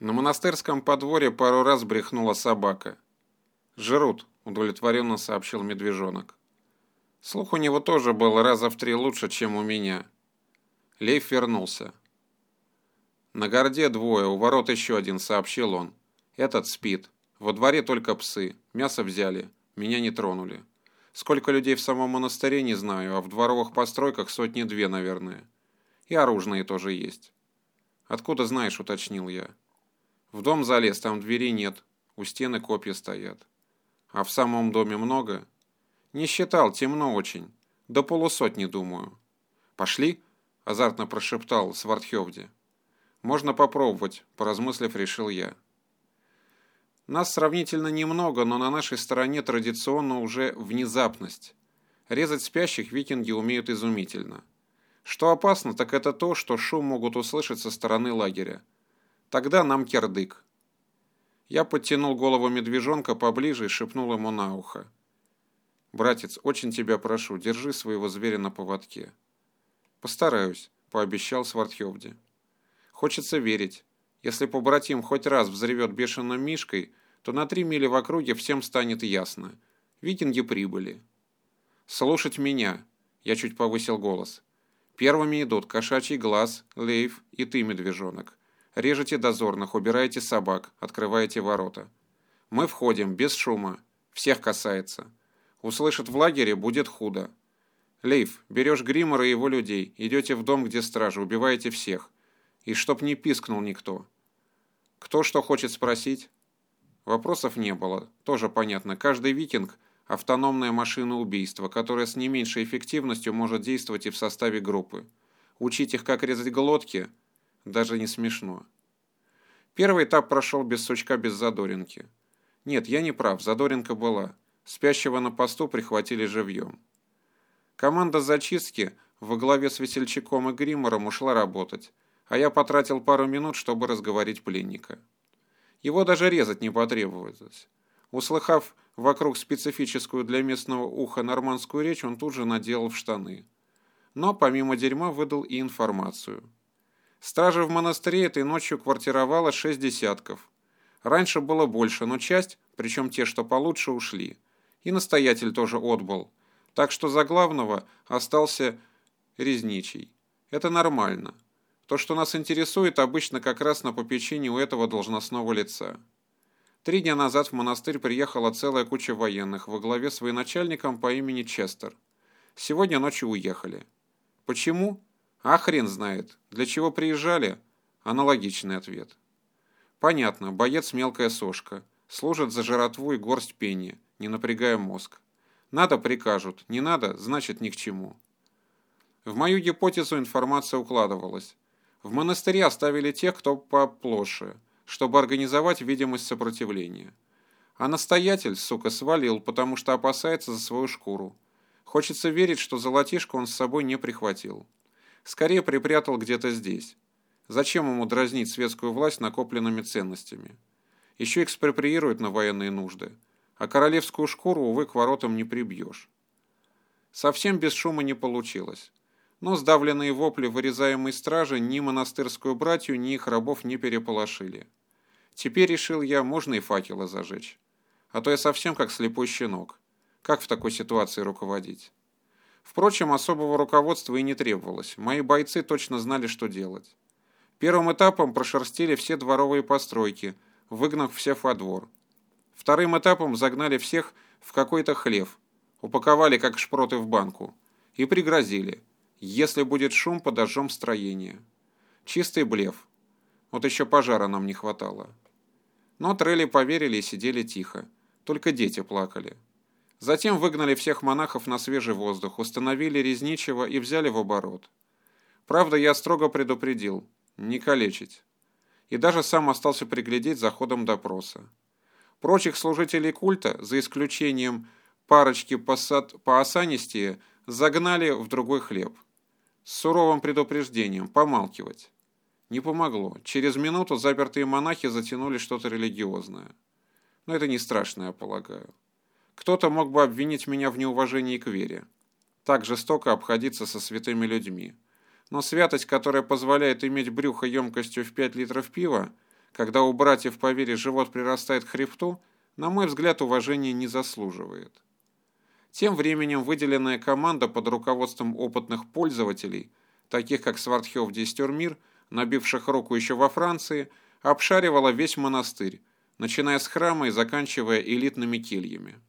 На монастырском подворье пару раз брехнула собака. «Жрут», — удовлетворенно сообщил медвежонок. Слух у него тоже был раза в три лучше, чем у меня. Лейф вернулся. «На горде двое, у ворот еще один», — сообщил он. «Этот спит. Во дворе только псы. Мясо взяли. Меня не тронули. Сколько людей в самом монастыре, не знаю, а в дворовых постройках сотни-две, наверное. И оружные тоже есть». «Откуда знаешь?» — уточнил я. В дом залез, там двери нет, у стены копья стоят. А в самом доме много? Не считал, темно очень. До полусотни, думаю. Пошли? Азартно прошептал Свардхевди. Можно попробовать, поразмыслив, решил я. Нас сравнительно немного, но на нашей стороне традиционно уже внезапность. Резать спящих викинги умеют изумительно. Что опасно, так это то, что шум могут услышать со стороны лагеря. Тогда нам кирдык. Я подтянул голову медвежонка поближе и шепнул ему на ухо. «Братец, очень тебя прошу, держи своего зверя на поводке». «Постараюсь», — пообещал Свардхевди. «Хочется верить. Если побратим хоть раз взревет бешеным мишкой, то на три мили в округе всем станет ясно. Викинги прибыли». «Слушать меня», — я чуть повысил голос. «Первыми идут кошачий глаз, лейф и ты, медвежонок. Режете дозорных, убираете собак, открываете ворота. Мы входим, без шума. Всех касается. Услышат в лагере, будет худо. Лейф, берешь Гриммера и его людей, идете в дом, где стражи, убиваете всех. И чтоб не пискнул никто. Кто что хочет спросить? Вопросов не было. Тоже понятно. Каждый викинг – автономная машина убийства, которая с не меньшей эффективностью может действовать и в составе группы. Учить их, как резать глотки – даже не смешно. Первый этап прошел без сучка, без задоринки. Нет, я не прав, задоринка была. Спящего на посту прихватили живьем. Команда зачистки во главе с Весельчаком и Гриммером ушла работать, а я потратил пару минут, чтобы разговорить пленника. Его даже резать не потребовалось. Услыхав вокруг специфическую для местного уха нормандскую речь, он тут же наделал в штаны. Но помимо дерьма выдал и информацию – Стражи в монастыре этой ночью квартировало шесть десятков. Раньше было больше, но часть, причем те, что получше, ушли. И настоятель тоже отбыл. Так что за главного остался Резничий. Это нормально. То, что нас интересует, обычно как раз на попечении у этого должностного лица. Три дня назад в монастырь приехала целая куча военных во главе с военачальником по имени Честер. Сегодня ночью уехали. Почему? А хрен знает. Для чего приезжали? Аналогичный ответ. Понятно, боец мелкая сошка. Служит за жратву и горсть пенья, не напрягая мозг. Надо прикажут, не надо, значит ни к чему. В мою гипотезу информация укладывалась. В монастыре оставили тех, кто поплоше, чтобы организовать видимость сопротивления. А настоятель, сука, свалил, потому что опасается за свою шкуру. Хочется верить, что золотишко он с собой не прихватил. Скорее припрятал где-то здесь. Зачем ему дразнить светскую власть накопленными ценностями? Еще экспроприируют на военные нужды. А королевскую шкуру, увы, к воротам не прибьешь. Совсем без шума не получилось. Но сдавленные вопли вырезаемой стражи ни монастырскую братью, ни их рабов не переполошили. Теперь, решил я, можно и факелы зажечь. А то я совсем как слепой щенок. Как в такой ситуации руководить? Впрочем, особого руководства и не требовалось. Мои бойцы точно знали, что делать. Первым этапом прошерстили все дворовые постройки, выгнав всех во двор. Вторым этапом загнали всех в какой-то хлев, упаковали как шпроты в банку и пригрозили. Если будет шум, подожжем строение. Чистый блеф. Вот еще пожара нам не хватало. Но трелли поверили и сидели тихо. Только дети плакали. Затем выгнали всех монахов на свежий воздух, установили резничего и взяли в оборот. Правда, я строго предупредил – не калечить. И даже сам остался приглядеть за ходом допроса. Прочих служителей культа, за исключением парочки посад... по осанистее, загнали в другой хлеб. С суровым предупреждением – помалкивать. Не помогло. Через минуту запертые монахи затянули что-то религиозное. Но это не страшно, я полагаю. Кто-то мог бы обвинить меня в неуважении к вере. Так жестоко обходиться со святыми людьми. Но святость, которая позволяет иметь брюхо емкостью в 5 литров пива, когда у братьев по вере живот прирастает к хребту, на мой взгляд, уважения не заслуживает. Тем временем выделенная команда под руководством опытных пользователей, таких как Свардхев Дистюрмир, набивших руку еще во Франции, обшаривала весь монастырь, начиная с храма и заканчивая элитными кельями.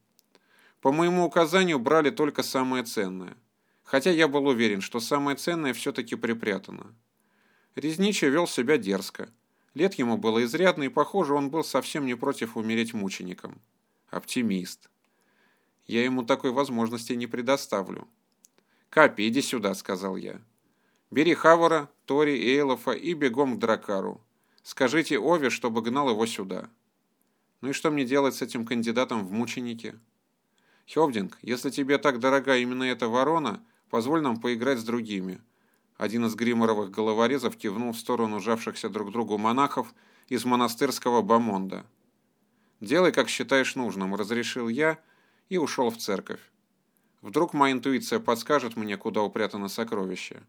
По моему указанию брали только самое ценное, хотя я был уверен, что самое ценное все-таки припрятано. Резничий вел себя дерзко. Лет ему было изрядно, и, похоже, он был совсем не против умереть мучеником. Оптимист. Я ему такой возможности не предоставлю. «Капи, иди сюда», — сказал я. «Бери Хавара, Тори, Эйлофа и бегом к Дракару. Скажите Ове, чтобы гнал его сюда». «Ну и что мне делать с этим кандидатом в мученики?» «Хевдинг, если тебе так дорога именно эта ворона, позволь нам поиграть с другими». Один из гриморовых головорезов кивнул в сторону жавшихся друг другу монахов из монастырского бомонда. «Делай, как считаешь нужным», — разрешил я, — и ушел в церковь. Вдруг моя интуиция подскажет мне, куда упрятано сокровище.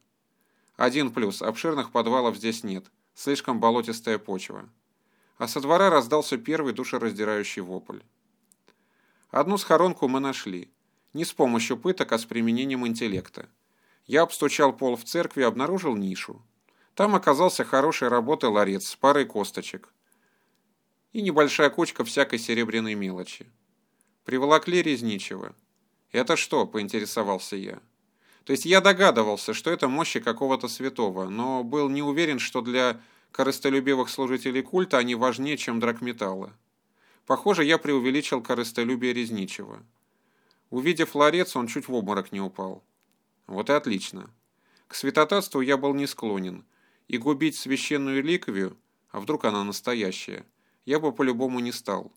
Один плюс. Обширных подвалов здесь нет. Слишком болотистая почва. А со двора раздался первый душераздирающий вопль. Одну схоронку мы нашли. Не с помощью пыток, а с применением интеллекта. Я обстучал пол в церкви и обнаружил нишу. Там оказался хорошей работы ларец с парой косточек. И небольшая кучка всякой серебряной мелочи. Приволокли Резничего. «Это что?» – поинтересовался я. То есть я догадывался, что это мощи какого-то святого, но был не уверен, что для корыстолюбивых служителей культа они важнее, чем драгметаллы. Похоже, я преувеличил корыстолюбие Резничего. Увидев ларец, он чуть в обморок не упал. Вот и отлично. К святотатству я был не склонен, и губить священную ликовью, а вдруг она настоящая, я бы по-любому не стал.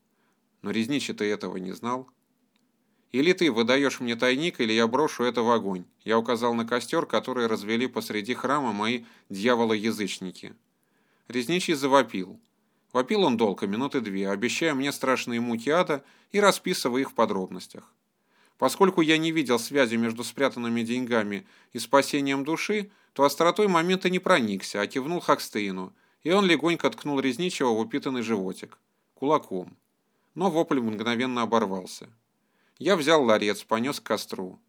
Но Резничий ты этого не знал. Или ты выдаешь мне тайник, или я брошу это в огонь. Я указал на костер, который развели посреди храма мои дьяволоязычники. Резничий завопил. Вопил он долго, минуты две, обещая мне страшные муки ада и расписывая их в подробностях. Поскольку я не видел связи между спрятанными деньгами и спасением души, то остротой момента не проникся, а кивнул Хакстейну, и он легонько ткнул Резничего в упитанный животик. Кулаком но вопль мгновенно оборвался. Я взял ларец, понес к костру.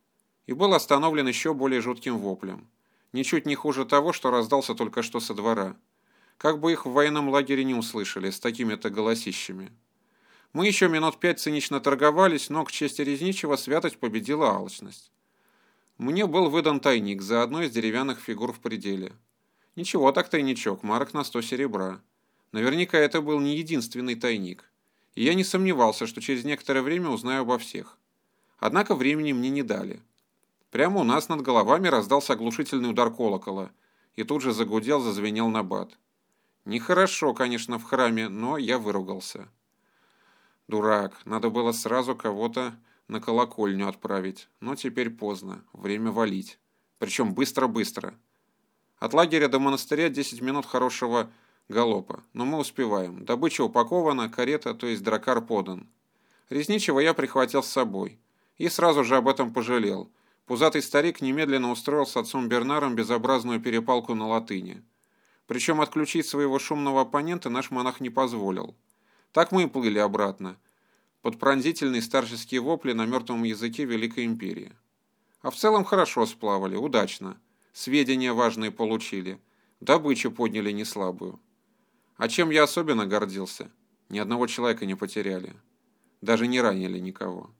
И был остановлен еще более жутким воплем. Ничуть не хуже того, что раздался только что со двора. Как бы их в военном лагере не услышали с такими-то голосищами. Мы еще минут пять цинично торговались, но к чести Резничего святость победила алчность. Мне был выдан тайник за одной из деревянных фигур в пределе. Ничего так тайничок, марок на сто серебра. Наверняка это был не единственный тайник и я не сомневался, что через некоторое время узнаю обо всех. Однако времени мне не дали. Прямо у нас над головами раздался оглушительный удар колокола, и тут же загудел, зазвенел набат. Нехорошо, конечно, в храме, но я выругался. Дурак, надо было сразу кого-то на колокольню отправить, но теперь поздно, время валить. Причем быстро-быстро. От лагеря до монастыря 10 минут хорошего галопа, но мы успеваем. Добыча упакована, карета, то есть дракар подан. Резничего я прихватил с собой. И сразу же об этом пожалел. Пузатый старик немедленно устроил с отцом Бернаром безобразную перепалку на латыни. Причем отключить своего шумного оппонента наш монах не позволил. Так мы и плыли обратно, под пронзительные старческие вопли на мертвом языке Великой Империи. А в целом хорошо сплавали, удачно. Сведения важные получили. Добычу подняли неслабую. А чем я особенно гордился? Ни одного человека не потеряли. Даже не ранили никого.